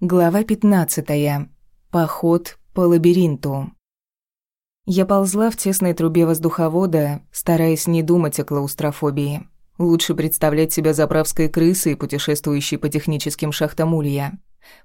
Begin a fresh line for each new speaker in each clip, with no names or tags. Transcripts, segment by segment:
Глава 15. Поход по лабиринту. Я ползла в тесной трубе воздуховода, стараясь не думать о клаустрофобии. Лучше представлять себя заправской крысой, путешествующей по техническим шахтам улья.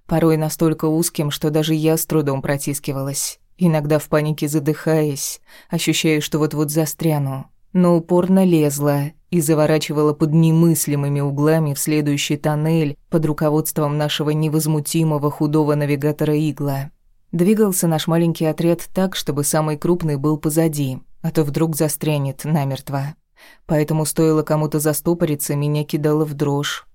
Порой настолько узким, что даже я с трудом протискивалась. Иногда в панике задыхаясь, ощущая, что вот-вот застряну. Но упорно лезла, и заворачивала под немыслимыми углами в следующий тоннель под руководством нашего невозмутимого худого навигатора Игла. Двигался наш маленький отряд так, чтобы самый крупный был позади, а то вдруг застрянет намертво. Поэтому стоило кому-то застопориться, меня кидало в дрожь.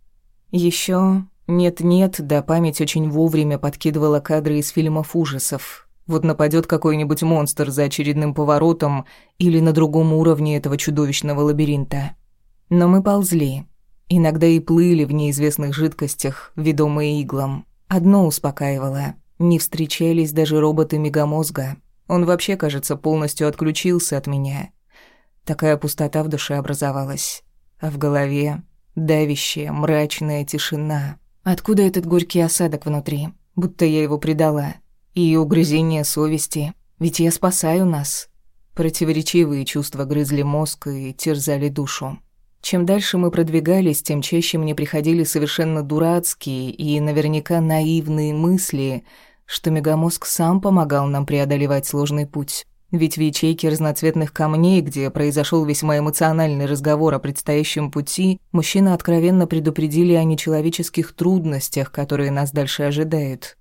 Еще нет-нет, да память очень вовремя подкидывала кадры из фильмов ужасов. Вот нападет какой-нибудь монстр за очередным поворотом или на другом уровне этого чудовищного лабиринта. Но мы ползли. Иногда и плыли в неизвестных жидкостях, ведомые иглом. Одно успокаивало. Не встречались даже роботы мегамозга. Он вообще, кажется, полностью отключился от меня. Такая пустота в душе образовалась. А в голове давящая, мрачная тишина. Откуда этот горький осадок внутри? Будто я его предала. И угрызение совести. Ведь я спасаю нас. Противоречивые чувства грызли мозг и терзали душу. Чем дальше мы продвигались, тем чаще мне приходили совершенно дурацкие и наверняка наивные мысли, что мегамозг сам помогал нам преодолевать сложный путь. Ведь в ячейке разноцветных камней, где произошел весьма эмоциональный разговор о предстоящем пути, мужчины откровенно предупредили о нечеловеческих трудностях, которые нас дальше ожидают.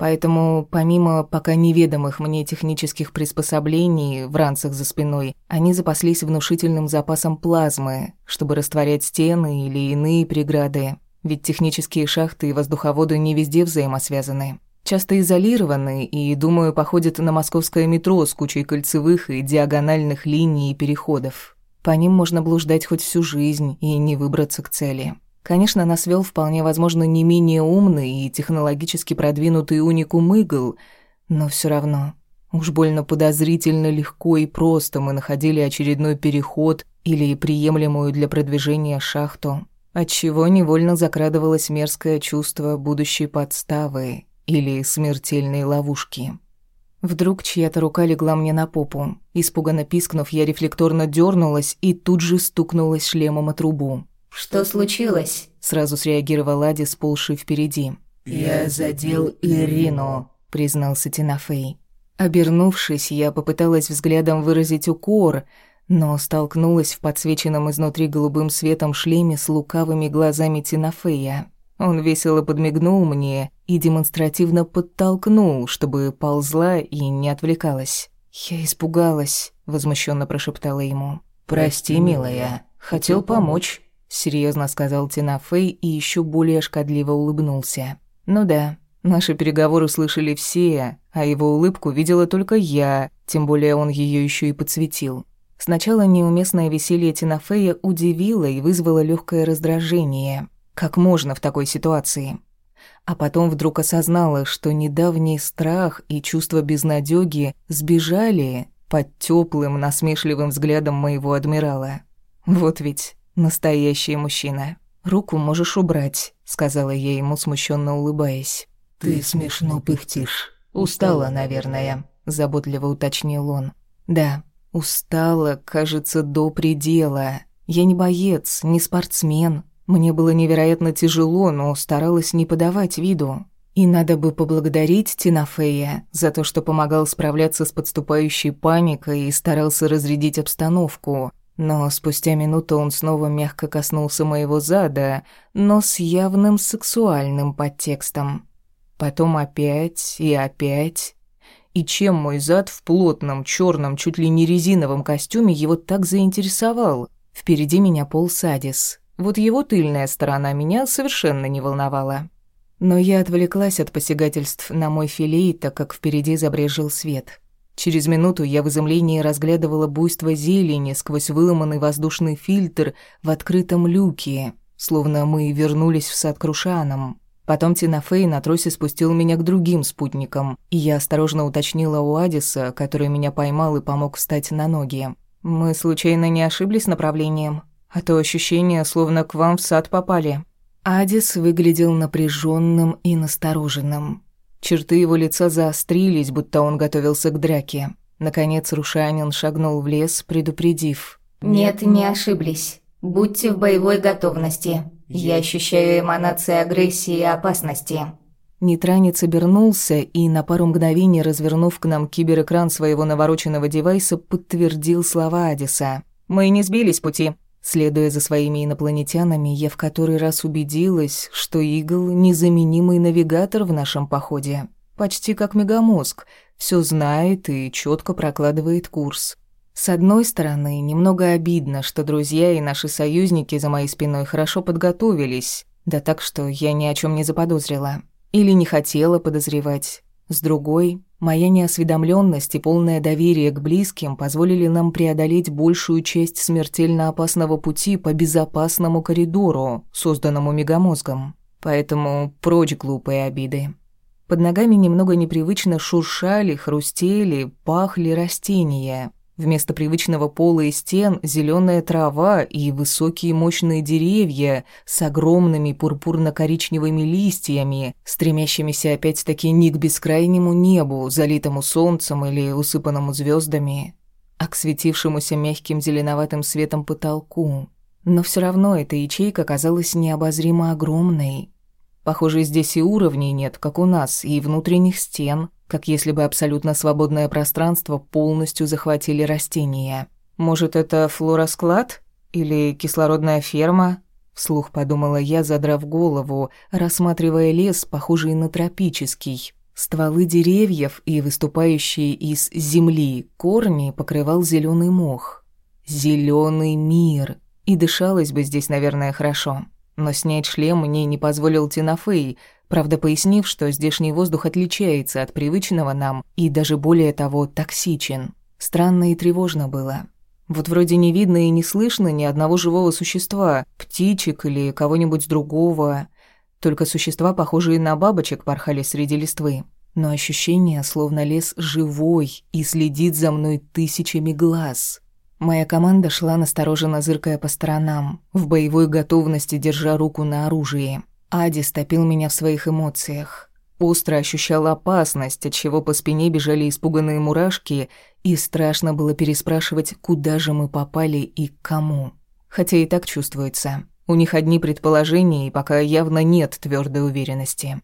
Поэтому, помимо пока неведомых мне технических приспособлений в ранцах за спиной, они запаслись внушительным запасом плазмы, чтобы растворять стены или иные преграды. Ведь технические шахты и воздуховоды не везде взаимосвязаны. Часто изолированы и, думаю, походят на московское метро с кучей кольцевых и диагональных линий и переходов. По ним можно блуждать хоть всю жизнь и не выбраться к цели. Конечно, нас вел вполне возможно не менее умный и технологически продвинутый уникум игл, но все равно уж больно подозрительно легко и просто мы находили очередной переход или приемлемую для продвижения шахту, отчего невольно закрадывалось мерзкое чувство будущей подставы или смертельной ловушки. Вдруг чья-то рука легла мне на попу. Испуганно пискнув, я рефлекторно дернулась и тут же стукнулась шлемом о трубу.
«Что случилось?»
Сразу среагировал Ади, сползший впереди.
«Я задел Ирину», —
признался Тинафей. Обернувшись, я попыталась взглядом выразить укор, но столкнулась в подсвеченном изнутри голубым светом шлеме с лукавыми глазами Тинафея. Он весело подмигнул мне и демонстративно подтолкнул, чтобы ползла и не отвлекалась. «Я испугалась», — возмущенно прошептала ему.
«Прости, милая, хотел помочь»
серьезно сказал Тинафей и еще более шкодливо улыбнулся. Ну да, наши переговоры слышали все, а его улыбку видела только я, тем более он ее еще и подсветил. Сначала неуместное веселье Тинафея удивило и вызвало легкое раздражение. Как можно в такой ситуации? А потом вдруг осознала, что недавний страх и чувство безнадёги сбежали под теплым, насмешливым взглядом моего адмирала. Вот ведь Настоящий мужчина. Руку можешь убрать, сказала я ему, смущенно улыбаясь.
Ты смешно пыхтишь. Устала, наверное,
заботливо уточнил он. Да, устала, кажется, до предела. Я не боец, не спортсмен. Мне было невероятно тяжело, но старалась не подавать виду. И надо бы поблагодарить Тинафея за то, что помогал справляться с подступающей паникой и старался разрядить обстановку. Но спустя минуту он снова мягко коснулся моего зада, но с явным сексуальным подтекстом. Потом опять и опять. И чем мой зад в плотном, черном, чуть ли не резиновом костюме его так заинтересовал? Впереди меня пол Садис. Вот его тыльная сторона меня совершенно не волновала. Но я отвлеклась от посягательств на мой филей, так как впереди забрежил свет. Через минуту я в изумлении разглядывала буйство зелени сквозь выломанный воздушный фильтр в открытом люке, словно мы вернулись в сад Крушаном. Потом Тинафей на тросе спустил меня к другим спутникам, и я осторожно уточнила у Адиса, который меня поймал и помог встать на ноги. «Мы случайно не ошиблись направлением? А то ощущение, словно к вам в сад попали». Адис выглядел напряженным и настороженным. Черты его лица заострились, будто он готовился к драке. Наконец Рушанин шагнул в лес, предупредив.
«Нет, не ошиблись. Будьте в боевой готовности. Я ощущаю эманации агрессии и опасности».
Нитранец обернулся и, на пару мгновений развернув к нам киберэкран своего навороченного девайса, подтвердил слова Адиса. «Мы не сбились пути». Следуя за своими инопланетянами, я в который раз убедилась, что Игл — незаменимый навигатор в нашем походе. Почти как мегамозг, все знает и четко прокладывает курс. С одной стороны, немного обидно, что друзья и наши союзники за моей спиной хорошо подготовились, да так, что я ни о чем не заподозрила. Или не хотела подозревать. С другой, моя неосведомленность и полное доверие к близким позволили нам преодолеть большую часть смертельно опасного пути по безопасному коридору, созданному мегамозгом. Поэтому прочь глупые обиды. Под ногами немного непривычно шуршали, хрустели, пахли растения. Вместо привычного пола и стен зеленая трава и высокие мощные деревья с огромными пурпурно-коричневыми листьями, стремящимися опять-таки не к бескрайнему небу, залитому солнцем или усыпанному звездами, а к светившемуся мягким зеленоватым светом потолку. Но все равно эта ячейка казалась необозримо огромной. Похоже, здесь и уровней нет, как у нас, и внутренних стен — как если бы абсолютно свободное пространство полностью захватили растения. Может, это флоросклад? Или кислородная ферма? Вслух подумала я, задрав голову, рассматривая лес, похожий на тропический. Стволы деревьев и выступающие из земли корни покрывал зеленый мох. Зеленый мир. И дышалось бы здесь, наверное, хорошо. Но снять шлем мне не позволил Тинафей, правда пояснив, что здешний воздух отличается от привычного нам и даже более того токсичен. Странно и тревожно было. Вот вроде не видно и не слышно ни одного живого существа, птичек или кого-нибудь другого. Только существа, похожие на бабочек, порхали среди листвы. Но ощущение, словно лес живой и следит за мной тысячами глаз. Моя команда шла настороженно зыркая по сторонам, в боевой готовности держа руку на оружии. Ади стопил меня в своих эмоциях. Остро ощущал опасность, от чего по спине бежали испуганные мурашки, и страшно было переспрашивать, куда же мы попали и к кому. Хотя и так чувствуется. У них одни предположения, и пока явно нет твердой уверенности.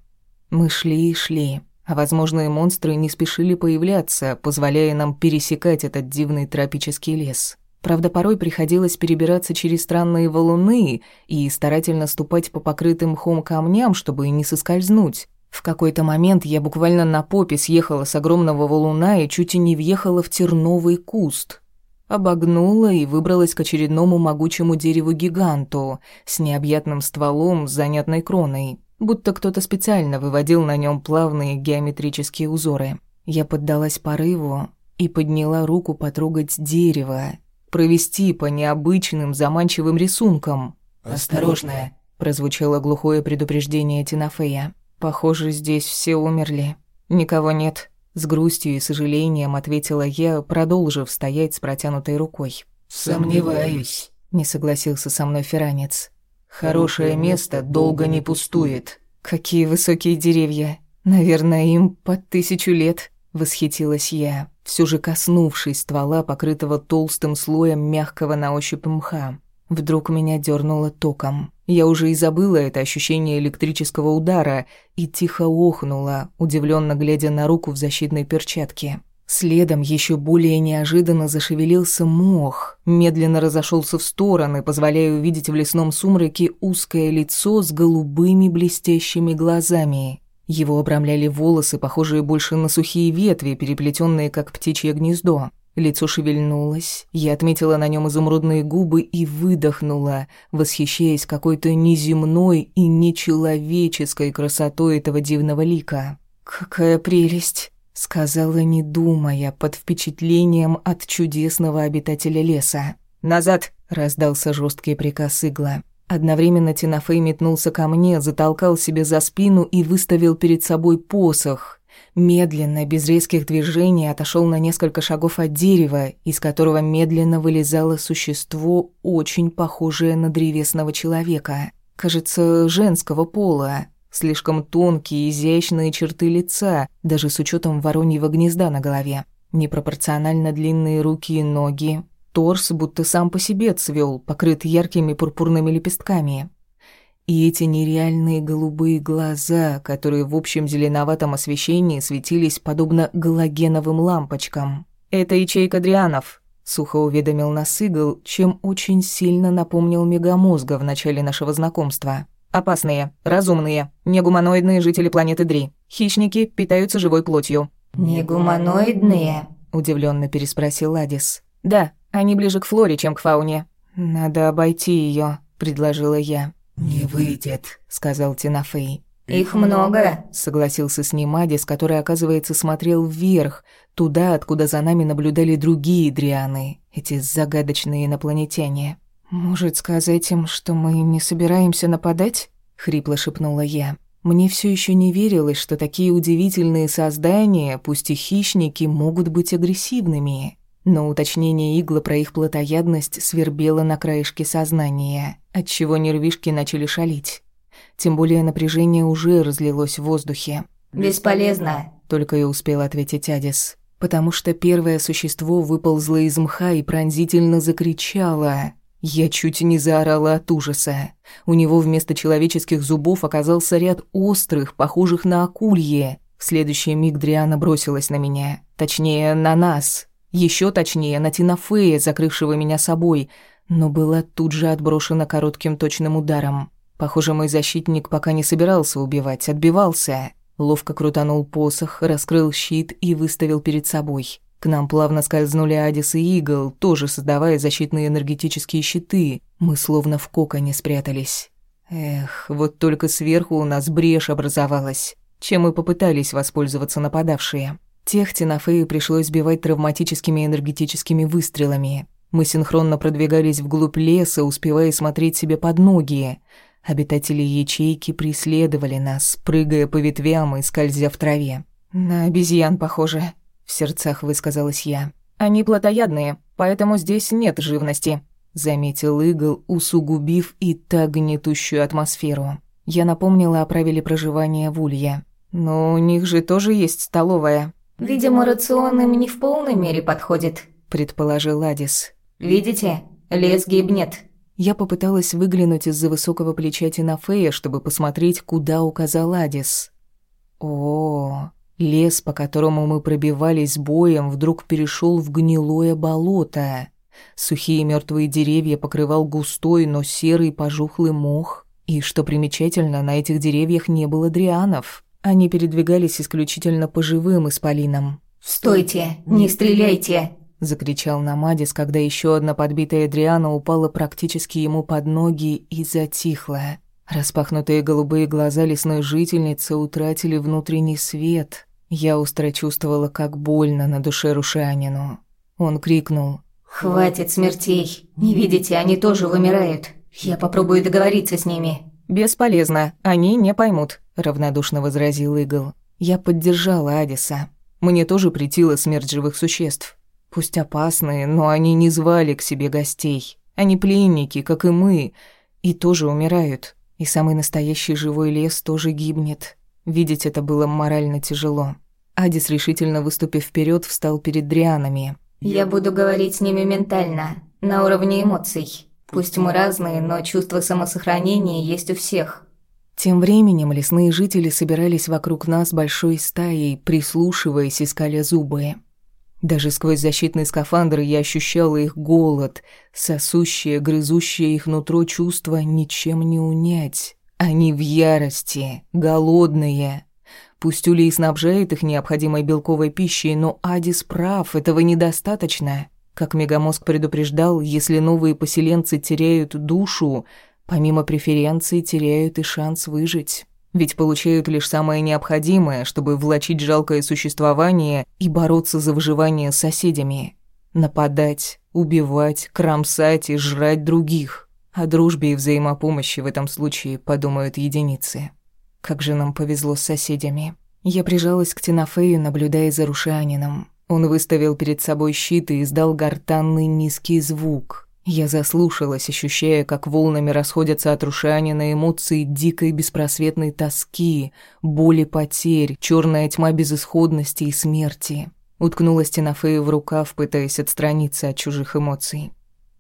Мы шли и шли, а возможные монстры не спешили появляться, позволяя нам пересекать этот дивный тропический лес. Правда, порой приходилось перебираться через странные валуны и старательно ступать по покрытым мхом камням, чтобы не соскользнуть. В какой-то момент я буквально на попе съехала с огромного валуна и чуть и не въехала в терновый куст. Обогнула и выбралась к очередному могучему дереву-гиганту с необъятным стволом с занятной кроной, будто кто-то специально выводил на нем плавные геометрические узоры. Я поддалась порыву и подняла руку потрогать дерево, провести по необычным заманчивым рисункам.
«Осторожно!»
– прозвучало глухое предупреждение Тинафея. «Похоже, здесь все умерли. Никого нет». С грустью и сожалением ответила я, продолжив стоять с протянутой рукой.
«Сомневаюсь», —
не согласился со мной Феранец.
«Хорошее место долго не пустует».
«Какие высокие деревья! Наверное, им под тысячу лет», — восхитилась я все же коснувшись ствола, покрытого толстым слоем мягкого на ощупь мха. Вдруг меня дернуло током. Я уже и забыла это ощущение электрического удара и тихо охнула, удивленно глядя на руку в защитной перчатке. Следом еще более неожиданно зашевелился мох, медленно разошелся в стороны, позволяя увидеть в лесном сумраке узкое лицо с голубыми блестящими глазами. Его обрамляли волосы, похожие больше на сухие ветви, переплетенные как птичье гнездо. Лицо шевельнулось, я отметила на нем изумрудные губы и выдохнула, восхищаясь какой-то неземной и нечеловеческой красотой этого дивного лика. «Какая прелесть!» — сказала, не думая, под впечатлением от чудесного обитателя леса. «Назад!» — раздался жесткий приказ игла. Одновременно Тинафей метнулся ко мне, затолкал себе за спину и выставил перед собой посох. Медленно, без резких движений, отошел на несколько шагов от дерева, из которого медленно вылезало существо, очень похожее на древесного человека. кажется, женского пола. Слишком тонкие, изящные черты лица, даже с учетом вороньего гнезда на голове. Непропорционально длинные руки и ноги. Торс будто сам по себе цвел, покрыт яркими пурпурными лепестками. И эти нереальные голубые глаза, которые в общем зеленоватом освещении светились подобно галогеновым лампочкам. «Это ячейка Дрианов», — сухо уведомил нас Игл, чем очень сильно напомнил мегамозга в начале нашего знакомства. «Опасные, разумные, негуманоидные жители планеты Дри. Хищники питаются живой плотью».
«Негуманоидные?»
— удивленно переспросил Адис. «Да, они ближе к флоре, чем к фауне». «Надо обойти ее, предложила я.
«Не выйдет», — сказал Тинафей.
«Их много», —
согласился с ним Адис, который, оказывается, смотрел вверх, туда, откуда за нами наблюдали другие дрианы, эти загадочные инопланетяне. «Может, сказать им, что мы не собираемся нападать?» — хрипло шепнула я. Мне все еще не верилось, что такие удивительные создания, пусть и хищники, могут быть агрессивными. Но уточнение игла про их плотоядность свербело на краешке сознания, отчего нервишки начали шалить. Тем более напряжение уже разлилось в воздухе.
«Бесполезно», —
только и успел ответить Адис. Потому что первое существо выползло из мха и пронзительно закричало. Я чуть не заорала от ужаса. У него вместо человеческих зубов оказался ряд острых, похожих на акулье. В следующий миг Дриана бросилась на меня. Точнее, на нас. Еще точнее, на Тинафея, закрывшего меня собой, но была тут же отброшена коротким точным ударом. Похоже, мой защитник пока не собирался убивать, отбивался. Ловко крутанул посох, раскрыл щит и выставил перед собой. К нам плавно скользнули Адис и Игл, тоже создавая защитные энергетические щиты. Мы словно в коконе спрятались. Эх, вот только сверху у нас брешь образовалась, чем мы попытались воспользоваться нападавшие. Тех Тинафею пришлось сбивать травматическими энергетическими выстрелами. Мы синхронно продвигались вглубь леса, успевая смотреть себе под ноги. Обитатели ячейки преследовали нас, прыгая по ветвям и скользя в траве. «На обезьян похоже», — в сердцах высказалась я. «Они плотоядные, поэтому здесь нет живности», — заметил Игл, усугубив и так гнетущую атмосферу. Я напомнила о правиле проживания в Улье. «Но у них же тоже есть столовая»,
«Видимо, рацион им не в полной мере подходит», —
предположил Адис.
«Видите, лес гибнет».
Я попыталась выглянуть из-за высокого плеча Тинафея, чтобы посмотреть, куда указал Адис. О, лес, по которому мы пробивались боем, вдруг перешел в гнилое болото. Сухие мертвые деревья покрывал густой, но серый пожухлый мох. И, что примечательно, на этих деревьях не было дрианов. Они передвигались исключительно по живым исполинам.
«Стойте! Не стреляйте!»
— закричал Намадис, когда еще одна подбитая Дриана упала практически ему под ноги и затихла. Распахнутые голубые глаза лесной жительницы утратили внутренний свет. Я остро чувствовала, как больно на душе Рушанину. Он крикнул.
«Хватит смертей! Не видите, они тоже вымирают. Я попробую договориться с ними».
«Бесполезно, они не поймут», — равнодушно возразил Игл. Я поддержала Адиса. Мне тоже претила смерть живых существ. Пусть опасные, но они не звали к себе гостей. Они пленники, как и мы, и тоже умирают. И самый настоящий живой лес тоже гибнет. Видеть это было морально тяжело. Адис, решительно выступив вперед, встал перед Дрианами.
«Я буду говорить с ними ментально, на уровне эмоций. Пусть мы разные, но чувство самосохранения есть у всех.
Тем временем лесные жители собирались вокруг нас большой стаей, прислушиваясь, искали зубы. Даже сквозь защитные скафандры я ощущала их голод, сосущее, грызущее их нутро чувство ничем не унять. Они в ярости, голодные. Пусть Улей снабжает их необходимой белковой пищей, но Адис прав, этого недостаточно. Как Мегамозг предупреждал, если новые поселенцы теряют душу, помимо преференций теряют и шанс выжить. Ведь получают лишь самое необходимое, чтобы влачить жалкое существование и бороться за выживание с соседями. Нападать, убивать, кромсать и жрать других. О дружбе и взаимопомощи в этом случае подумают единицы. Как же нам повезло с соседями. Я прижалась к Тинафею, наблюдая за Рушанином. Он выставил перед собой щит и издал гортанный низкий звук. Я заслушалась, ощущая, как волнами расходятся от Рушанина эмоции дикой беспросветной тоски, боли потерь, черная тьма безысходности и смерти. Уткнулась Тинафея в рукав, пытаясь отстраниться от чужих эмоций.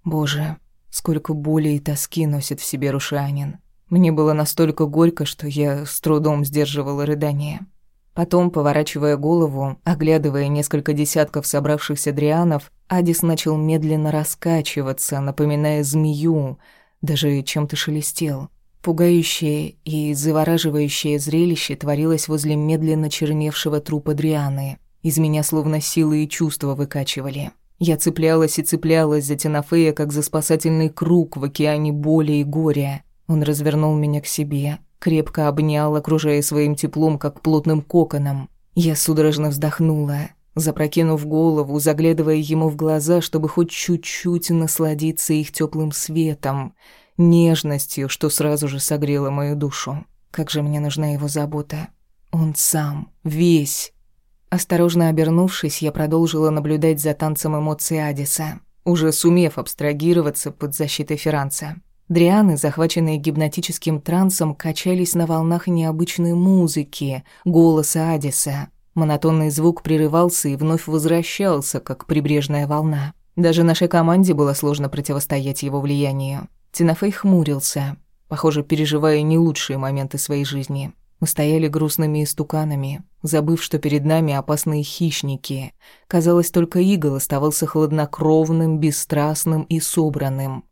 Боже, сколько боли и тоски носит в себе Рушанин. Мне было настолько горько, что я с трудом сдерживала рыдание. Потом, поворачивая голову, оглядывая несколько десятков собравшихся дрианов, Адис начал медленно раскачиваться, напоминая змею, даже чем-то шелестел. Пугающее и завораживающее зрелище творилось возле медленно черневшего трупа Дрианы. Из меня словно силы и чувства выкачивали. Я цеплялась и цеплялась за Тинафея, как за спасательный круг в океане боли и горя. Он развернул меня к себе, крепко обнял, окружая своим теплом, как плотным коконом. Я судорожно вздохнула, запрокинув голову, заглядывая ему в глаза, чтобы хоть чуть-чуть насладиться их теплым светом, нежностью, что сразу же согрело мою душу. Как же мне нужна его забота. Он сам, весь. Осторожно обернувшись, я продолжила наблюдать за танцем эмоций Адиса, уже сумев абстрагироваться под защитой Ферранца. Дрианы, захваченные гипнотическим трансом, качались на волнах необычной музыки, голоса Адиса. Монотонный звук прерывался и вновь возвращался, как прибрежная волна. Даже нашей команде было сложно противостоять его влиянию. Тинафей хмурился, похоже, переживая не лучшие моменты своей жизни. Мы стояли грустными истуканами, забыв, что перед нами опасные хищники. Казалось, только игл оставался хладнокровным, бесстрастным и собранным.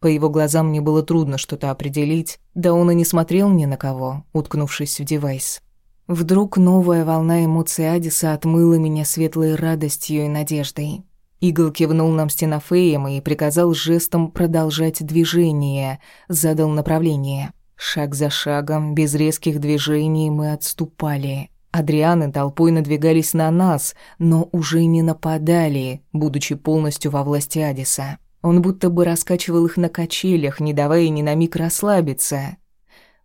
По его глазам мне было трудно что-то определить, да он и не смотрел ни на кого, уткнувшись в девайс. Вдруг новая волна эмоций Адиса отмыла меня светлой радостью и надеждой. Игл кивнул нам стенофеем и приказал жестом продолжать движение, задал направление. Шаг за шагом, без резких движений мы отступали. Адрианы толпой надвигались на нас, но уже не нападали, будучи полностью во власти Адиса. Он будто бы раскачивал их на качелях, не давая ни на миг расслабиться.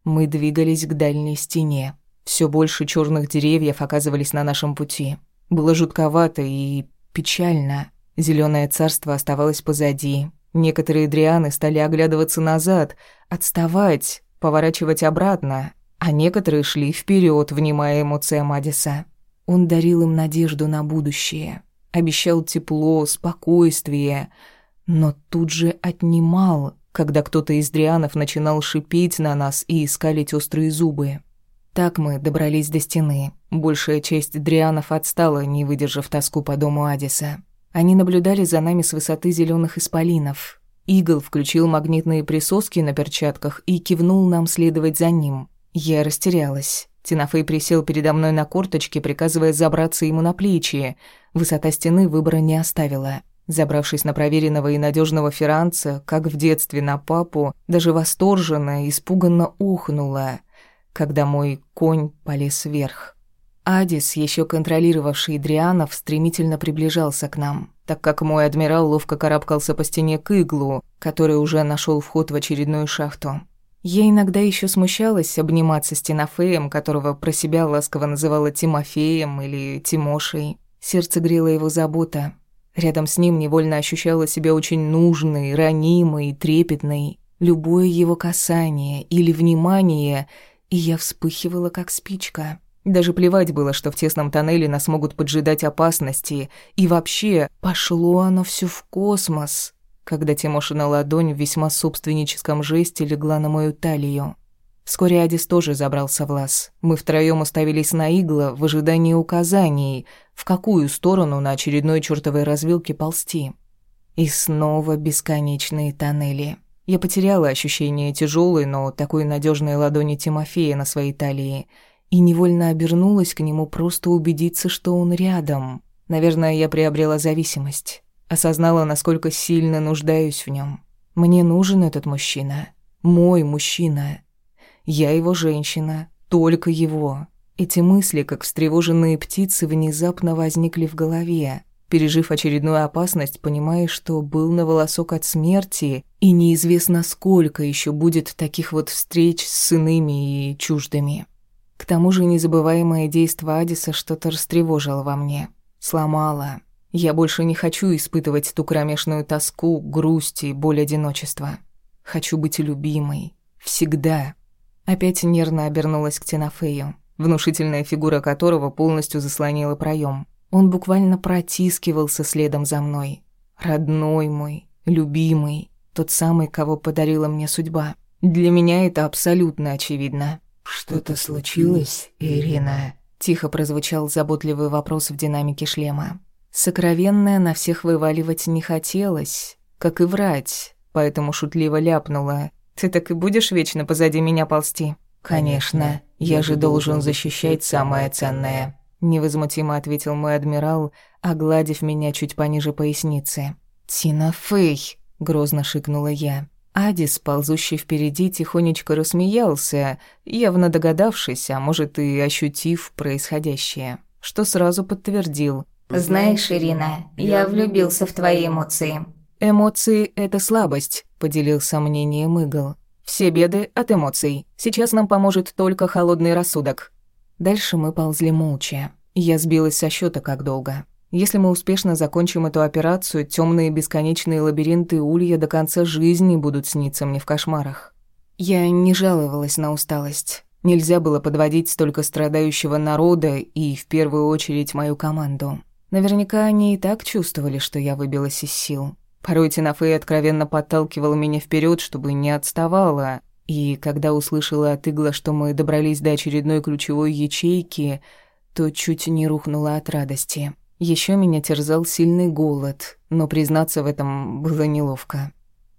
Мы двигались к дальней стене. Все больше черных деревьев оказывались на нашем пути. Было жутковато и печально. Зеленое царство оставалось позади. Некоторые дрианы стали оглядываться назад, отставать, поворачивать обратно, а некоторые шли вперед, внимая эмоциям Адиса. Он дарил им надежду на будущее, обещал тепло, спокойствие — но тут же отнимал, когда кто-то из дрианов начинал шипеть на нас и искалить острые зубы. Так мы добрались до стены. Большая часть дрианов отстала, не выдержав тоску по дому Адиса. Они наблюдали за нами с высоты зеленых исполинов. Игл включил магнитные присоски на перчатках и кивнул нам следовать за ним. Я растерялась. Тинафей присел передо мной на корточки, приказывая забраться ему на плечи. Высота стены выбора не оставила. Забравшись на проверенного и надежного Ферранца, как в детстве на папу, даже восторженно, испуганно ухнула, когда мой конь полез вверх. Адис, еще контролировавший Дрианов, стремительно приближался к нам, так как мой адмирал ловко карабкался по стене к иглу, который уже нашел вход в очередную шахту. Я иногда еще смущалась обниматься с Тинофеем, которого про себя ласково называла Тимофеем или Тимошей. Сердце грело его забота, Рядом с ним невольно ощущала себя очень нужной, ранимой, трепетной. Любое его касание или внимание, и я вспыхивала, как спичка. Даже плевать было, что в тесном тоннеле нас могут поджидать опасности. И вообще, пошло оно все в космос, когда Тимошина ладонь в весьма собственническом жесте легла на мою талию. Вскоре Адис тоже забрался в лаз. Мы втроем уставились на игла в ожидании указаний, в какую сторону на очередной чертовой развилке ползти. И снова бесконечные тоннели. Я потеряла ощущение тяжелой, но такой надежной ладони Тимофея на своей талии и невольно обернулась к нему просто убедиться, что он рядом. Наверное, я приобрела зависимость. Осознала, насколько сильно нуждаюсь в нем. Мне нужен этот мужчина. Мой мужчина. Я его женщина, только его. Эти мысли, как встревоженные птицы, внезапно возникли в голове. Пережив очередную опасность, понимая, что был на волосок от смерти, и неизвестно сколько еще будет таких вот встреч с иными и чуждыми. К тому же незабываемое действо Адиса что-то растревожило во мне, сломало. Я больше не хочу испытывать ту кромешную тоску, грусть и боль одиночества. Хочу быть любимой. Всегда. Опять нервно обернулась к Тинафею, внушительная фигура которого полностью заслонила проем. Он буквально протискивался следом за мной. Родной мой, любимый, тот самый, кого подарила мне судьба. Для меня это абсолютно очевидно.
«Что-то случилось, Ирина?»
Тихо прозвучал заботливый вопрос в динамике шлема. Сокровенное на всех вываливать не хотелось, как и врать, поэтому шутливо ляпнула. «Ты так и будешь вечно позади меня ползти?»
«Конечно, я же должен защищать самое ценное», —
невозмутимо ответил мой адмирал, огладив меня чуть пониже поясницы. «Тина Фэй!» — грозно шикнула я. Адис, ползущий впереди, тихонечко рассмеялся, явно догадавшись, а может и ощутив происходящее, что сразу подтвердил.
«Знаешь, Ирина, я влюбился в твои эмоции».
«Эмоции — это слабость», — поделился мнением Игл. «Все беды от эмоций. Сейчас нам поможет только холодный рассудок». Дальше мы ползли молча. Я сбилась со счета как долго. Если мы успешно закончим эту операцию, темные бесконечные лабиринты Улья до конца жизни будут сниться мне в кошмарах. Я не жаловалась на усталость. Нельзя было подводить столько страдающего народа и, в первую очередь, мою команду. Наверняка они и так чувствовали, что я выбилась из сил. Порой Тинафей откровенно подталкивала меня вперед, чтобы не отставала. И когда услышала от Игла, что мы добрались до очередной ключевой ячейки, то чуть не рухнула от радости. Еще меня терзал сильный голод, но признаться в этом было неловко.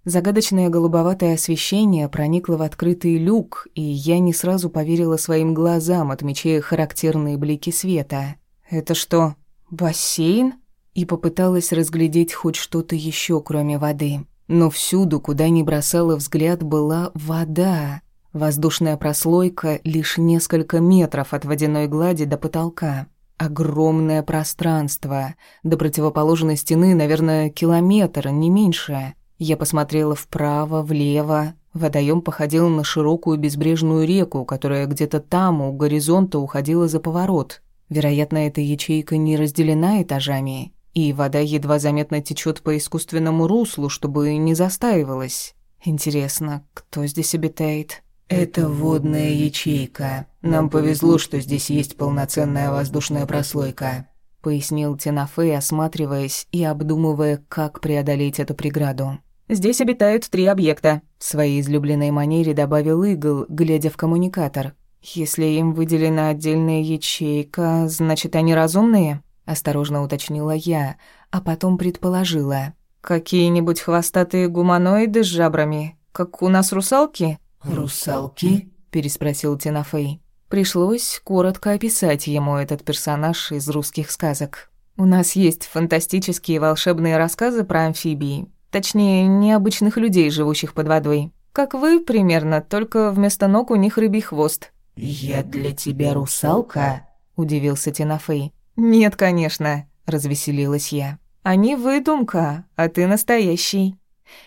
Загадочное голубоватое освещение проникло в открытый люк, и я не сразу поверила своим глазам, отмечая характерные блики света. «Это что, бассейн?» И попыталась разглядеть хоть что-то еще, кроме воды. Но всюду, куда ни бросала взгляд, была вода. Воздушная прослойка лишь несколько метров от водяной глади до потолка. Огромное пространство. До противоположной стены, наверное, километр, не меньше. Я посмотрела вправо, влево. Водоем походил на широкую безбрежную реку, которая где-то там, у горизонта, уходила за поворот. Вероятно, эта ячейка не разделена этажами, и вода едва заметно течет по искусственному руслу, чтобы не застаивалась. Интересно, кто здесь обитает?
«Это водная ячейка. Нам повезло, что здесь есть полноценная воздушная прослойка», —
пояснил Тинафей, осматриваясь и обдумывая, как преодолеть эту преграду. «Здесь обитают три объекта», — в своей излюбленной манере добавил Игл, глядя в коммуникатор. «Если им выделена отдельная ячейка, значит, они разумные?» — осторожно уточнила я, а потом предположила. «Какие-нибудь хвостатые гуманоиды с жабрами, как у нас русалки?»
«Русалки?»
– переспросил Тинафей. Пришлось коротко описать ему этот персонаж из русских сказок. У нас есть фантастические волшебные рассказы про амфибии. Точнее, необычных людей, живущих под водой. Как вы, примерно, только вместо ног у них рыбий хвост.
«Я для тебя русалка?» – удивился Тинафей.
«Нет, конечно», – развеселилась я. «Они выдумка, а ты настоящий.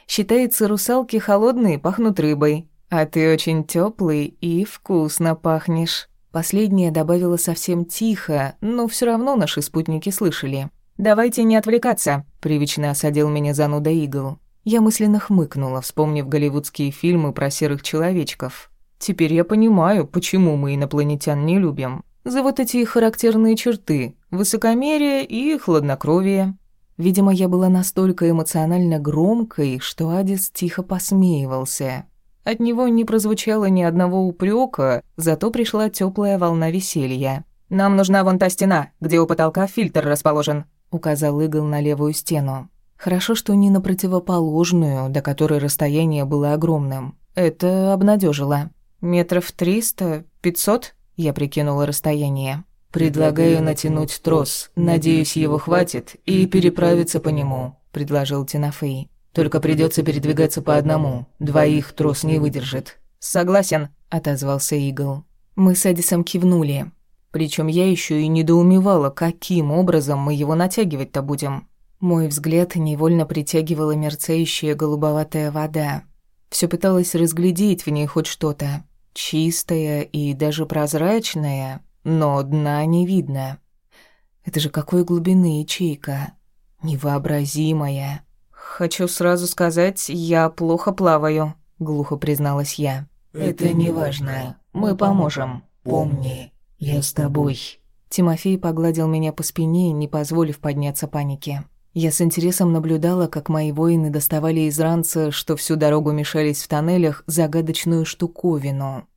Считается, русалки холодные пахнут рыбой, «А ты очень теплый и вкусно пахнешь». Последняя добавила совсем тихо, но все равно наши спутники слышали. «Давайте не отвлекаться», — привычно осадил меня зануда Игл. Я мысленно хмыкнула, вспомнив голливудские фильмы про серых человечков. Теперь я понимаю, почему мы инопланетян не любим. За вот эти характерные черты – высокомерие и хладнокровие. Видимо, я была настолько эмоционально громкой, что Адис тихо посмеивался. От него не прозвучало ни одного упрека, зато пришла теплая волна веселья. «Нам нужна вон та стена, где у потолка фильтр расположен», — указал Игл на левую стену. Хорошо, что не на противоположную, до которой расстояние было огромным. Это обнадежило. «Метров триста, пятьсот?» — я прикинула расстояние.
«Предлагаю натянуть трос. Надеюсь, его хватит, и переправиться по нему», — предложил Тинафей. Только придется передвигаться по одному. Двоих трос не выдержит».
«Согласен», — отозвался Игл. Мы с Эдисом кивнули. Причем я еще и недоумевала, каким образом мы его натягивать-то будем. Мой взгляд невольно притягивала мерцающая голубоватая вода. Все пыталась разглядеть в ней хоть что-то. Чистая и даже прозрачная, но дна не видно. Это же какой глубины ячейка. Невообразимая. «Хочу сразу сказать, я плохо плаваю», — глухо призналась я.
«Это не важно. Мы поможем. Помни, я с тобой».
Тимофей погладил меня по спине, не позволив подняться панике. Я с интересом наблюдала, как мои воины доставали из ранца, что всю дорогу мешались в тоннелях, загадочную штуковину.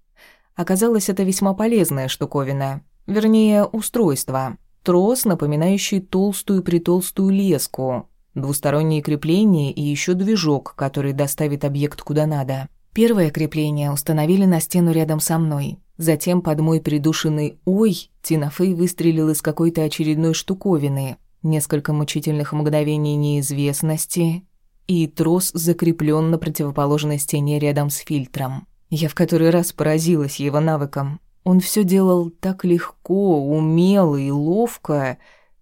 Оказалось, это весьма полезная штуковина. Вернее, устройство. Трос, напоминающий толстую-притолстую леску. Двусторонние крепления и еще движок, который доставит объект куда надо. Первое крепление установили на стену рядом со мной. Затем под мой придушенный «Ой» Тинафей выстрелил из какой-то очередной штуковины – Несколько мучительных мгновений неизвестности, и трос закреплен на противоположной стене рядом с фильтром. Я в который раз поразилась его навыкам. Он все делал так легко, умело и ловко,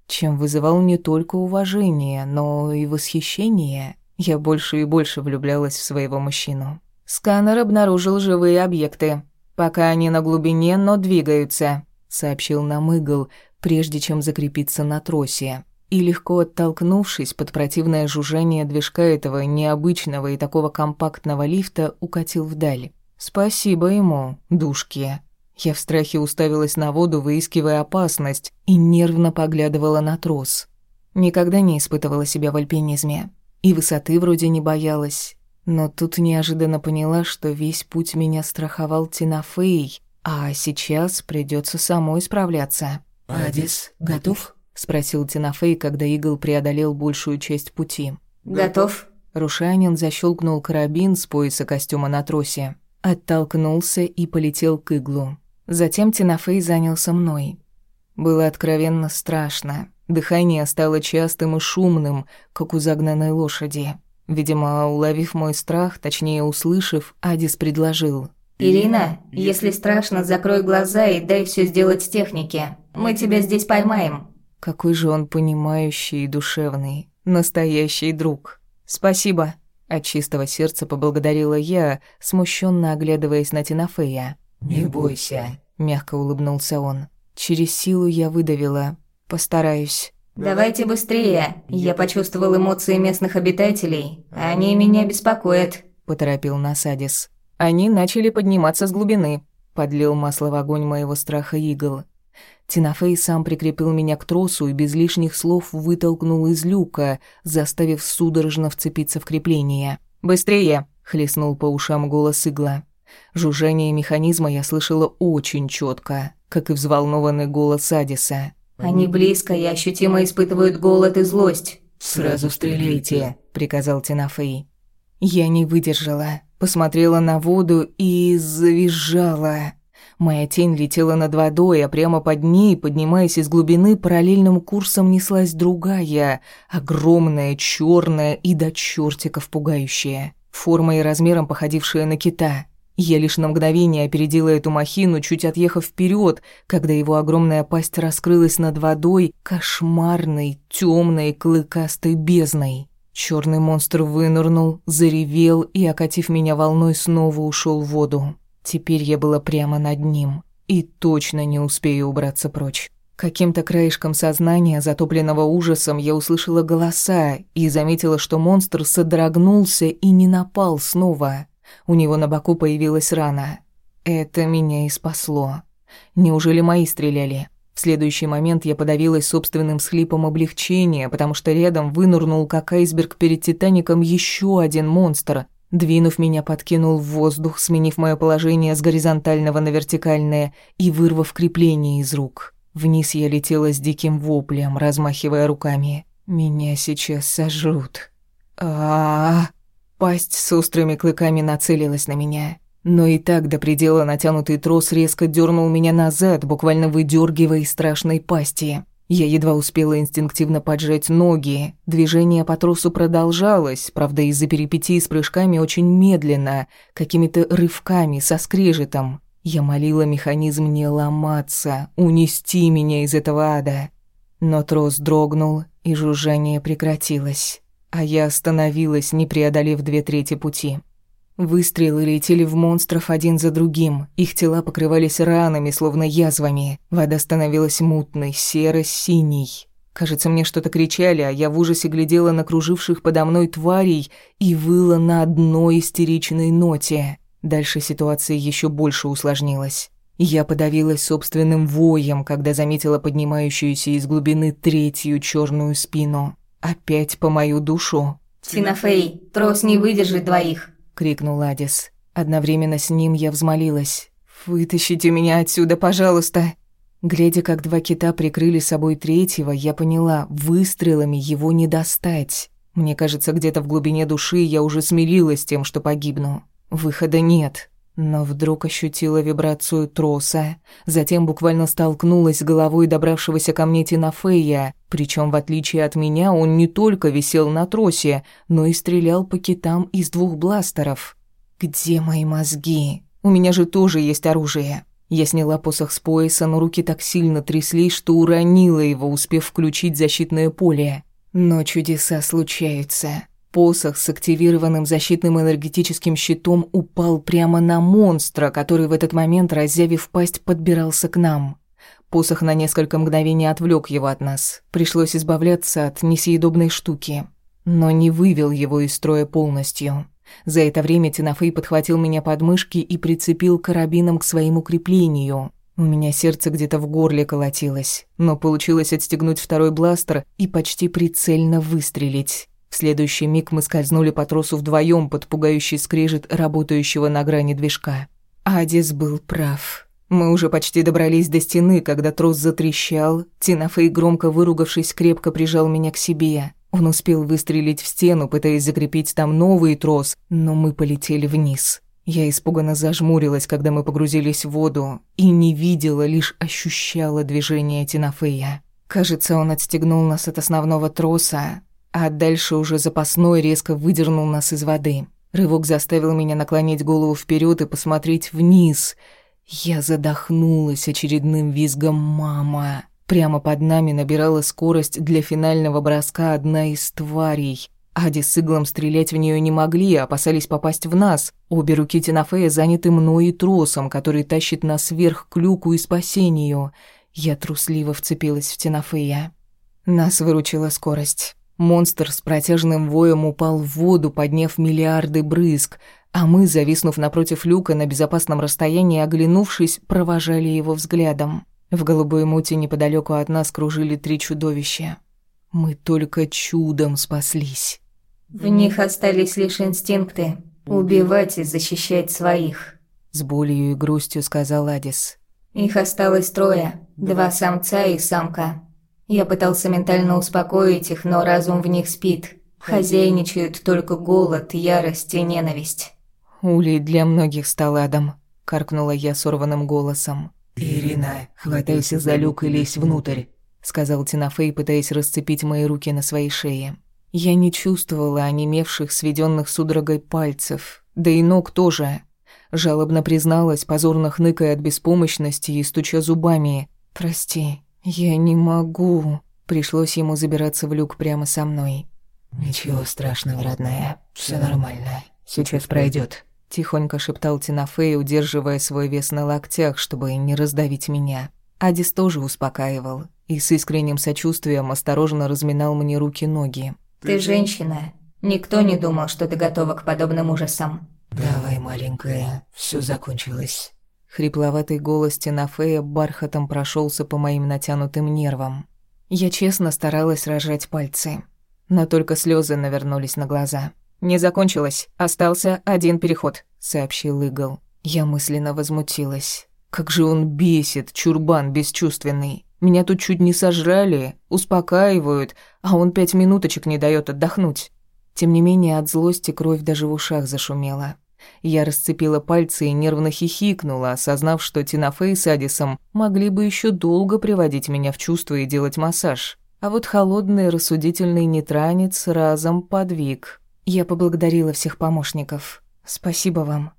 чем вызывал не только уважение, но и восхищение. Я больше и больше влюблялась в своего мужчину. Сканер обнаружил живые объекты. Пока они на глубине, но двигаются, сообщил нам Игл, прежде чем закрепиться на тросе и легко оттолкнувшись под противное жужжание движка этого необычного и такого компактного лифта, укатил вдаль. Спасибо ему, душке. Я в страхе уставилась на воду, выискивая опасность, и нервно поглядывала на трос. Никогда не испытывала себя в альпинизме. И высоты вроде не боялась. Но тут неожиданно поняла, что весь путь меня страховал Тинафей, а сейчас придется самой справляться.
«Адис, готов?»
— спросил Тинафей, когда Игл преодолел большую часть пути.
«Готов».
Рушанин защелкнул карабин с пояса костюма на тросе, оттолкнулся и полетел к Иглу. Затем Тинафей занялся мной. Было откровенно страшно. Дыхание стало частым и шумным, как у загнанной лошади. Видимо, уловив мой страх, точнее услышав, Адис предложил.
«Ирина, если страшно, закрой глаза и дай все сделать технике. Мы тебя здесь поймаем».
Какой же он понимающий и душевный, настоящий друг. Спасибо. От чистого сердца поблагодарила я, смущенно оглядываясь на Тинафея.
«Не бойся», —
мягко улыбнулся он. Через силу я выдавила. «Постараюсь».
«Давайте быстрее. Я почувствовал эмоции местных обитателей. Они меня беспокоят», —
поторопил Насадис. «Они начали подниматься с глубины», — подлил масло в огонь моего страха игл. Тинафей сам прикрепил меня к тросу и без лишних слов вытолкнул из люка, заставив судорожно вцепиться в крепление. «Быстрее!» — хлестнул по ушам голос игла. Жужжание механизма я слышала очень четко, как и взволнованный голос Адиса.
«Они близко и ощутимо испытывают голод и злость».
«Сразу стреляйте», — приказал Тинафей.
Я не выдержала, посмотрела на воду и завизжала. Моя тень летела над водой, а прямо под ней, поднимаясь из глубины, параллельным курсом неслась другая, огромная, черная и до чертиков пугающая, формой и размером походившая на кита. Я лишь на мгновение опередила эту махину, чуть отъехав вперед, когда его огромная пасть раскрылась над водой кошмарной, темной, клыкастой бездной. Черный монстр вынырнул, заревел и, окатив меня волной, снова ушел в воду. Теперь я была прямо над ним и точно не успею убраться прочь. Каким-то краешком сознания, затопленного ужасом, я услышала голоса и заметила, что монстр содрогнулся и не напал снова. У него на боку появилась рана. Это меня и спасло. Неужели мои стреляли? В следующий момент я подавилась собственным схлипом облегчения, потому что рядом вынырнул, как айсберг перед Титаником, еще один монстр, Двинув меня, подкинул в воздух, сменив мое положение с горизонтального на вертикальное и вырвав крепление из рук. Вниз я летела с диким воплем, размахивая руками. Меня сейчас сожрут. А, -а, а Пасть с острыми клыками нацелилась на меня. Но и так до предела натянутый трос резко дернул меня назад, буквально выдергивая из страшной пасти. Я едва успела инстинктивно поджать ноги. Движение по тросу продолжалось, правда, из-за перипетий с прыжками очень медленно, какими-то рывками, со скрежетом. Я молила механизм не ломаться, унести меня из этого ада. Но трос дрогнул, и жужжание прекратилось. А я остановилась, не преодолев две трети пути. Выстрелы летели в монстров один за другим. Их тела покрывались ранами, словно язвами. Вода становилась мутной, серо-синей. Кажется, мне что-то кричали, а я в ужасе глядела на круживших подо мной тварей и выла на одной истеричной ноте. Дальше ситуация еще больше усложнилась. Я подавилась собственным воем, когда заметила поднимающуюся из глубины третью черную спину. Опять по мою душу.
«Тинафей, трос не выдержит двоих!»
— крикнул Адис. Одновременно с ним я взмолилась. «Вытащите меня отсюда, пожалуйста!» Глядя, как два кита прикрыли собой третьего, я поняла, выстрелами его не достать. Мне кажется, где-то в глубине души я уже смирилась тем, что погибну. Выхода нет. Но вдруг ощутила вибрацию троса, затем буквально столкнулась с головой добравшегося ко мне Тинафея, причем в отличие от меня он не только висел на тросе, но и стрелял по китам из двух бластеров. «Где мои мозги? У меня же тоже есть оружие». Я сняла посох с пояса, но руки так сильно тряслись, что уронила его, успев включить защитное поле. Но чудеса случаются. Посох с активированным защитным энергетическим щитом упал прямо на монстра, который в этот момент, разъявив пасть, подбирался к нам. Посох на несколько мгновений отвлек его от нас. Пришлось избавляться от несъедобной штуки. Но не вывел его из строя полностью. За это время Тинафей подхватил меня под мышки и прицепил карабином к своему креплению. У меня сердце где-то в горле колотилось, но получилось отстегнуть второй бластер и почти прицельно выстрелить. В следующий миг мы скользнули по тросу вдвоем под пугающий скрежет работающего на грани движка. Адис был прав. Мы уже почти добрались до стены, когда трос затрещал. Тинафей, громко выругавшись, крепко прижал меня к себе. Он успел выстрелить в стену, пытаясь закрепить там новый трос, но мы полетели вниз. Я испуганно зажмурилась, когда мы погрузились в воду, и не видела, лишь ощущала движение Тинафея. Кажется, он отстегнул нас от основного троса, а дальше уже запасной резко выдернул нас из воды. Рывок заставил меня наклонить голову вперед и посмотреть вниз. Я задохнулась очередным визгом «мама». Прямо под нами набирала скорость для финального броска одна из тварей. Ади с иглом стрелять в нее не могли, опасались попасть в нас. Обе руки Тинафея заняты мной и тросом, который тащит нас вверх к люку и спасению. Я трусливо вцепилась в Тинафея. Нас выручила скорость. Монстр с протяжным воем упал в воду, подняв миллиарды брызг, а мы, зависнув напротив люка на безопасном расстоянии, оглянувшись, провожали его взглядом. В голубой муте неподалеку от нас кружили три чудовища. Мы только чудом спаслись.
В них остались лишь инстинкты убивать и защищать своих.
С болью и грустью сказал Адис.
Их осталось трое, два самца и самка. Я пытался ментально успокоить их, но разум в них спит. Хозяйничают только голод, ярость и ненависть.
«Улей для многих стал адом», — каркнула я сорванным голосом.
«Ирина, хватайся за люк и лезь внутрь», — сказал Тинафей, пытаясь расцепить мои руки на своей шее.
Я не чувствовала онемевших, сведенных судорогой пальцев, да и ног тоже. Жалобно призналась, позорно хныкая от беспомощности и стуча зубами. «Прости, «Я не могу». Пришлось ему забираться в люк прямо со мной.
«Ничего страшного, родная. Все нормально. Сейчас пройдет.
Тихонько шептал Тинафей, удерживая свой вес на локтях, чтобы не раздавить меня. Адис тоже успокаивал и с искренним сочувствием осторожно разминал мне руки-ноги.
«Ты женщина. Никто не думал, что ты готова к подобным ужасам».
«Давай, маленькая, все закончилось».
Хрипловатый голос Тинафея бархатом прошелся по моим натянутым нервам. Я честно старалась рожать пальцы, но только слезы навернулись на глаза. «Не закончилось. Остался один переход», — сообщил Игл. Я мысленно возмутилась. «Как же он бесит, чурбан бесчувственный. Меня тут чуть не сожрали, успокаивают, а он пять минуточек не дает отдохнуть». Тем не менее, от злости кровь даже в ушах зашумела. Я расцепила пальцы и нервно хихикнула, осознав, что Тинафей с Адисом могли бы еще долго приводить меня в чувство и делать массаж. А вот холодный рассудительный нетранец разом подвиг. Я поблагодарила всех помощников. Спасибо вам.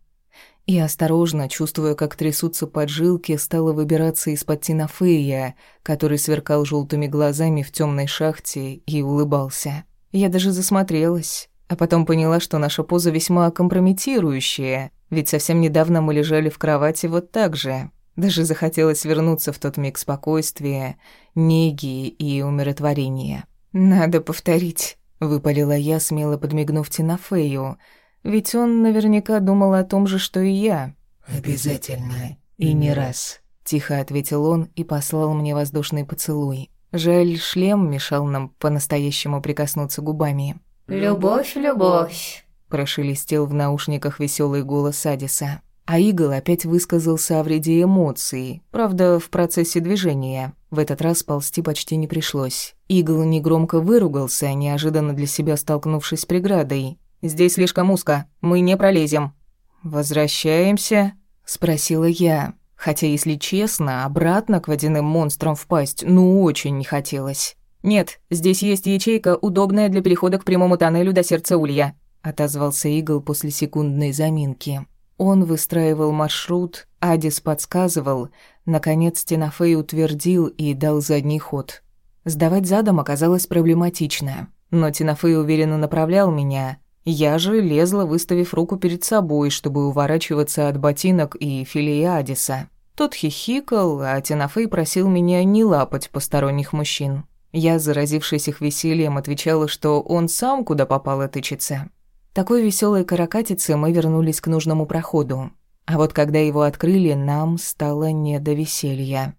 И осторожно, чувствуя, как трясутся поджилки, стала выбираться из-под Тинафея, который сверкал желтыми глазами в темной шахте и улыбался. Я даже засмотрелась. А потом поняла, что наша поза весьма компрометирующая, ведь совсем недавно мы лежали в кровати вот так же. Даже захотелось вернуться в тот миг спокойствия, неги и умиротворения. «Надо повторить», — выпалила я, смело подмигнув Тинафею, ведь он наверняка думал о том же, что и я.
«Обязательно. И не раз», — тихо ответил он и послал мне воздушный поцелуй.
Жаль, шлем мешал нам по-настоящему прикоснуться губами.
«Любовь, любовь», —
прошелестел в наушниках веселый голос Адиса. А Игл опять высказался о вреде эмоций, правда, в процессе движения. В этот раз ползти почти не пришлось. Игл негромко выругался, неожиданно для себя столкнувшись с преградой. «Здесь слишком узко, мы не пролезем». «Возвращаемся?» — спросила я. Хотя, если честно, обратно к водяным монстрам впасть ну очень не хотелось. «Нет, здесь есть ячейка, удобная для перехода к прямому тоннелю до сердца улья», — отозвался Игл после секундной заминки. Он выстраивал маршрут, Адис подсказывал, наконец Тенафей утвердил и дал задний ход. Сдавать задом оказалось проблематично, но Тенафей уверенно направлял меня. Я же лезла, выставив руку перед собой, чтобы уворачиваться от ботинок и филии Адиса. Тот хихикал, а Тенафей просил меня не лапать посторонних мужчин. Я, заразившись их весельем, отвечала, что он сам куда попало тычется. Такой веселой каракатицы мы вернулись к нужному проходу. А вот когда его открыли, нам стало не до веселья.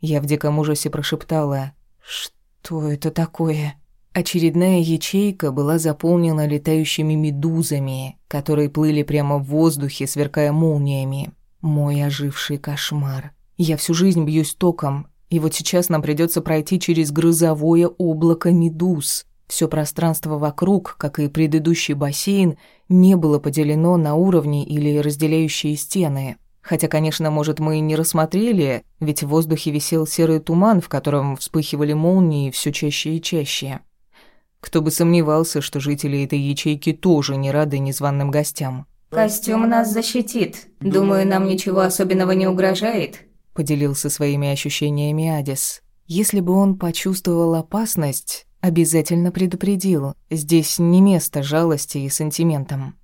Я в диком ужасе прошептала «Что это такое?» Очередная ячейка была заполнена летающими медузами, которые плыли прямо в воздухе, сверкая молниями. Мой оживший кошмар. Я всю жизнь бьюсь током, и вот сейчас нам придется пройти через грозовое облако медуз. Все пространство вокруг, как и предыдущий бассейн, не было поделено на уровни или разделяющие стены. Хотя, конечно, может, мы и не рассмотрели, ведь в воздухе висел серый туман, в котором вспыхивали молнии все чаще и чаще. Кто бы сомневался, что жители этой ячейки тоже не рады незваным гостям.
«Костюм нас защитит. Думаю, нам ничего особенного не угрожает», —
поделился своими ощущениями Адис. Если бы он почувствовал опасность, Обязательно предупредил. Здесь не место жалости и сантиментам.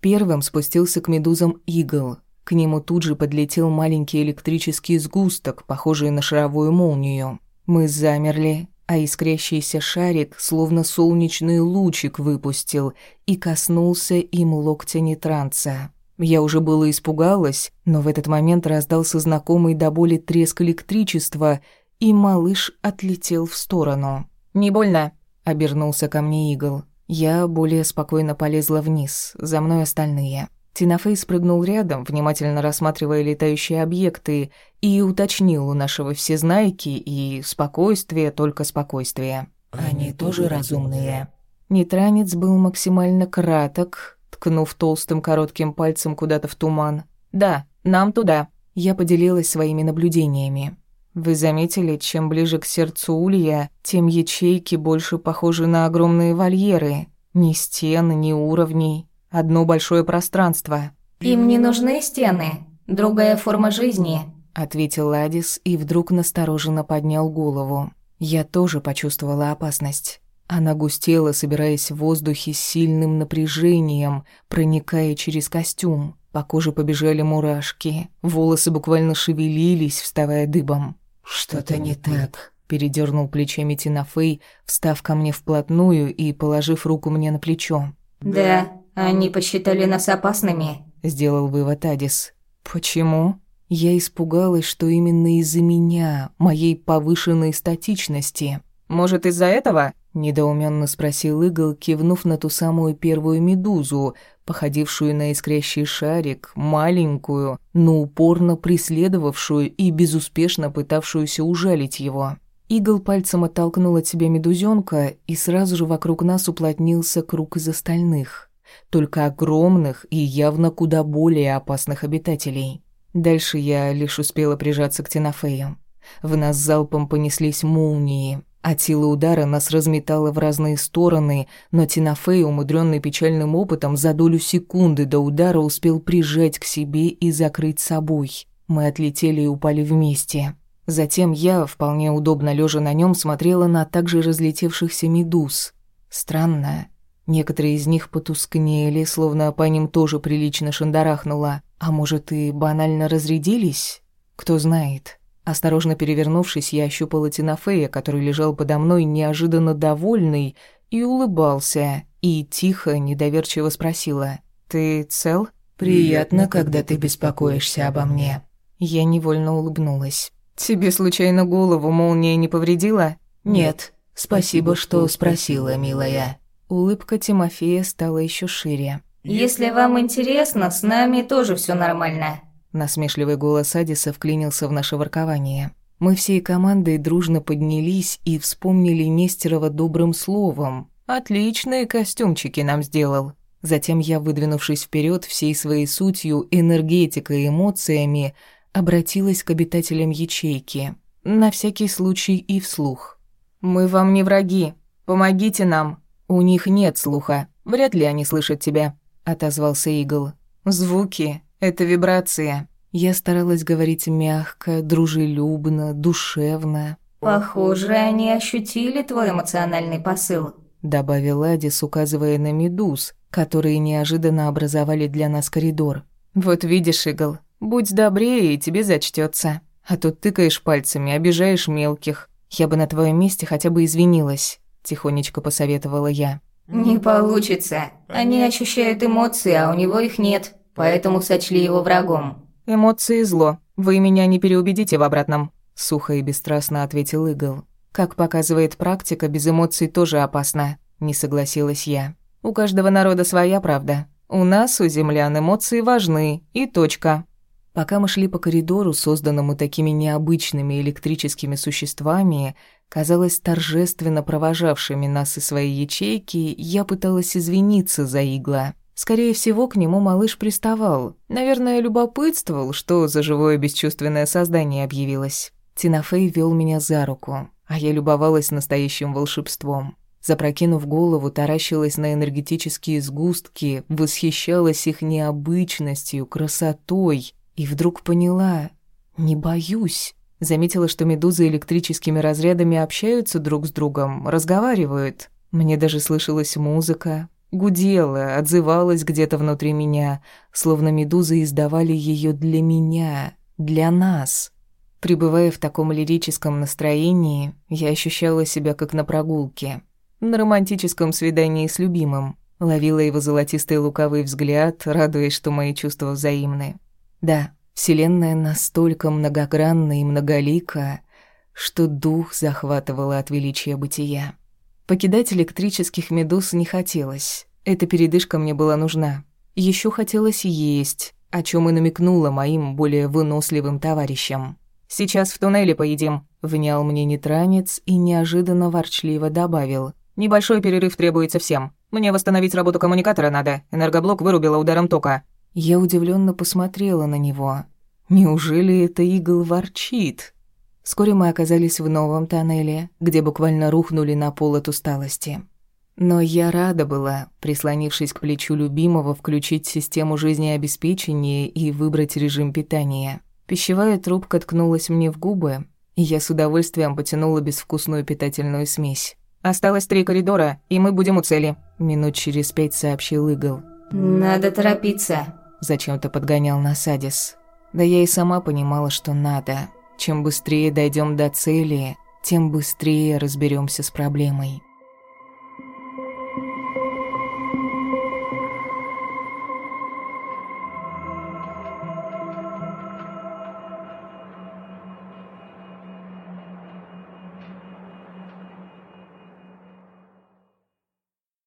Первым спустился к медузам игл. К нему тут же подлетел маленький электрический сгусток, похожий на шаровую молнию. Мы замерли, а искрящийся шарик, словно солнечный лучик, выпустил и коснулся им локтя нетранца. Я уже было испугалась, но в этот момент раздался знакомый до боли треск электричества, и малыш отлетел в сторону. «Не больно», — обернулся ко мне Игл. Я более спокойно полезла вниз, за мной остальные. Тинафей спрыгнул рядом, внимательно рассматривая летающие объекты, и уточнил у нашего всезнайки и спокойствие, только спокойствие.
«Они тоже разумные».
Нетранец был максимально краток, ткнув толстым коротким пальцем куда-то в туман. «Да, нам туда». Я поделилась своими наблюдениями. Вы заметили, чем ближе к сердцу улья, тем ячейки больше похожи на огромные вольеры. Ни стен, ни уровней. Одно большое пространство.
«Им не нужны стены. Другая форма жизни», —
ответил Ладис и вдруг настороженно поднял голову. Я тоже почувствовала опасность. Она густела, собираясь в воздухе с сильным напряжением, проникая через костюм. По коже побежали мурашки, волосы буквально шевелились, вставая дыбом.
«Что-то не так», —
передернул плечами Тинафей, встав ко мне вплотную и положив руку мне на плечо.
«Да, они посчитали нас опасными», —
сделал вывод Адис. «Почему?» Я испугалась, что именно из-за меня, моей повышенной статичности. «Может, из-за этого?» – недоуменно спросил Игл, кивнув на ту самую первую медузу, походившую на искрящий шарик, маленькую, но упорно преследовавшую и безуспешно пытавшуюся ужалить его. Игл пальцем оттолкнул от себя медузёнка, и сразу же вокруг нас уплотнился круг из остальных, только огромных и явно куда более опасных обитателей. Дальше я лишь успела прижаться к Тинафею. В нас залпом понеслись молнии, от силы удара нас разметало в разные стороны, но Тинафей, умудренный печальным опытом, за долю секунды до удара успел прижать к себе и закрыть собой. Мы отлетели и упали вместе. Затем я, вполне удобно лежа на нем, смотрела на также разлетевшихся медуз. Странно. Некоторые из них потускнели, словно по ним тоже прилично шандарахнуло. А может, и банально разрядились? Кто знает. Осторожно перевернувшись, я ощупала Тинафея, который лежал подо мной неожиданно довольный и улыбался, и тихо, недоверчиво спросила. «Ты цел?»
«Приятно, когда ты беспокоишься обо мне».
Я невольно улыбнулась. «Тебе случайно голову молния не повредила?»
«Нет. Спасибо, что спросила, милая».
Улыбка Тимофея стала еще шире.
«Если вам интересно, с нами тоже все нормально».
Насмешливый голос Адиса вклинился в наше воркование. Мы всей командой дружно поднялись и вспомнили Нестерова добрым словом. Отличные костюмчики нам сделал. Затем я, выдвинувшись вперед всей своей сутью, энергетикой и эмоциями, обратилась к обитателям ячейки. На всякий случай и вслух. «Мы вам не враги. Помогите нам. У них нет слуха. Вряд ли они слышат тебя», — отозвался Игл. «Звуки — это вибрация». Я старалась говорить мягко, дружелюбно, душевно.
«Похоже, они ощутили твой эмоциональный посыл», —
добавил Адис, указывая на медуз, которые неожиданно образовали для нас коридор. «Вот видишь, Игл, будь добрее, и тебе зачтется. А тут тыкаешь пальцами, обижаешь мелких. Я бы на твоем месте хотя бы извинилась», — тихонечко посоветовала я.
«Не получится. Они ощущают эмоции, а у него их нет, поэтому сочли его врагом».
«Эмоции – зло. Вы меня не переубедите в обратном», – сухо и бесстрастно ответил Игл. «Как показывает практика, без эмоций тоже опасно», – не согласилась я. У каждого народа своя правда. У нас, у землян, эмоции важны, и точка. Пока мы шли по коридору, созданному такими необычными электрическими существами, казалось, торжественно провожавшими нас из своей ячейки, я пыталась извиниться за игла. Скорее всего, к нему малыш приставал. Наверное, любопытствовал, что за живое бесчувственное создание объявилось. Тинафей вел меня за руку, а я любовалась настоящим волшебством. Запрокинув голову, таращилась на энергетические сгустки, восхищалась их необычностью, красотой, и вдруг поняла — не боюсь. Заметила, что медузы электрическими разрядами общаются друг с другом, разговаривают. Мне даже слышалась музыка, гудела, отзывалась где-то внутри меня, словно медузы издавали ее для меня, для нас. Пребывая в таком лирическом настроении, я ощущала себя как на прогулке на романтическом свидании с любимым. Ловила его золотистый лукавый взгляд, радуясь, что мои чувства взаимны. Да, Вселенная настолько многогранна и многолика, что дух захватывала от величия бытия. Покидать электрических медуз не хотелось. Эта передышка мне была нужна. Еще хотелось есть, о чем и намекнула моим более выносливым товарищам. «Сейчас в туннеле поедим», — внял мне нетранец и неожиданно ворчливо добавил. Небольшой перерыв требуется всем. Мне восстановить работу коммуникатора надо. Энергоблок вырубила ударом тока». Я удивленно посмотрела на него. Неужели это игл ворчит? Вскоре мы оказались в новом тоннеле, где буквально рухнули на пол от усталости. Но я рада была, прислонившись к плечу любимого, включить систему жизнеобеспечения и выбрать режим питания. Пищевая трубка ткнулась мне в губы, и я с удовольствием потянула безвкусную питательную смесь. Осталось три коридора, и мы будем у цели», — минут через пять сообщил Игл.
«Надо торопиться», —
зачем-то подгонял Насадис. Да я и сама понимала, что надо. Чем быстрее дойдем до цели, тем быстрее разберемся с проблемой.